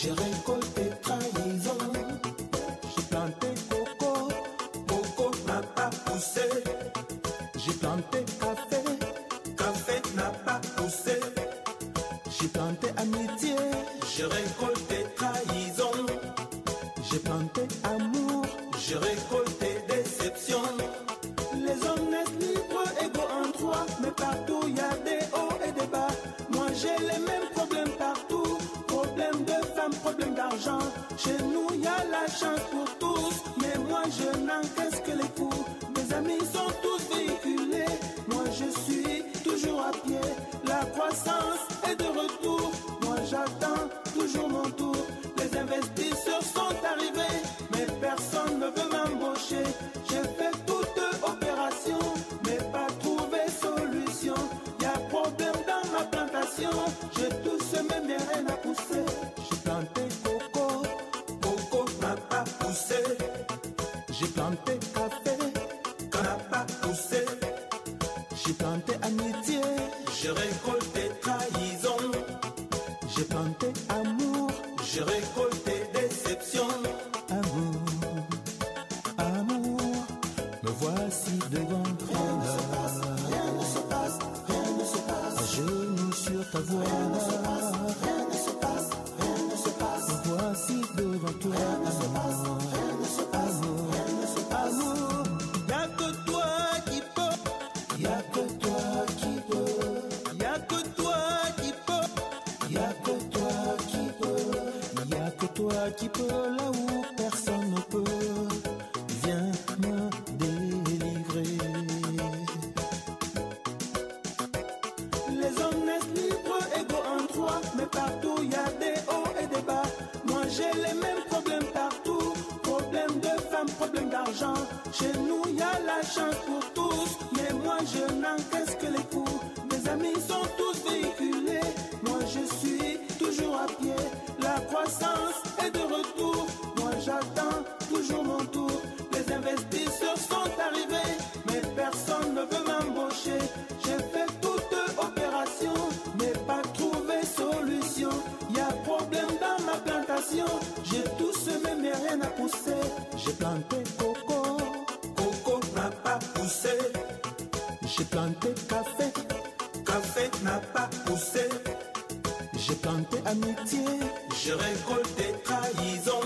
J'ai récolté trahison, j'ai planté coco, coco n'a pas poussé. J'ai planté café, café n'a pas poussé. J'ai planté amitié, j'ai récolté trahison. J'ai planté amour, j'ai récolté déception. Les mêmes problèmes partout, problème de femmes, problème d'argent. Chez nous y a la chance pour tous, mais moi je n'encaisse que les coups. Mes amis sont tous véhiculés, moi je suis toujours à pied. La croissance est de retour, plantation, j'ai tout semé mais rien. J'ai planté coco, coco n'a pas poussé. J'ai planté café, qu'on n'a pas poussé. J'ai planté amitié, j'ai récolté trahison. J'ai planté amour, j'ai récolté déception. Amour, amour, me voici devant ta voix. Rien ne se passe, rien ne se passe, rien ne se passe. Me voici devant toi. Rien ne se passe, rien ne se passe, rien ne se passe. Amour, y'a que toi qui peux. Y'a que toi qui peux. Y'a que toi qui peux. Y'a que toi qui peux. Y'a que toi qui peux là où personne ne peut. Chez nous y a la chance pour tous, mais moi je n'encaisse que les coups. Mes amis sont tous véhiculés, moi je suis toujours à pied. La croissance est de retour, moi j'attends toujours mon tour. Les investisseurs sont arrivés, mais personne ne veut m'embaucher. J'ai fait toute opération, mais pas trouvé solution. Y a problème dans ma plantation, j'ai tout semé mais rien à pousser. J'ai planté J'ai planté café, café n'a pas poussé. J'ai planté amitié, j'ai récolté trahison.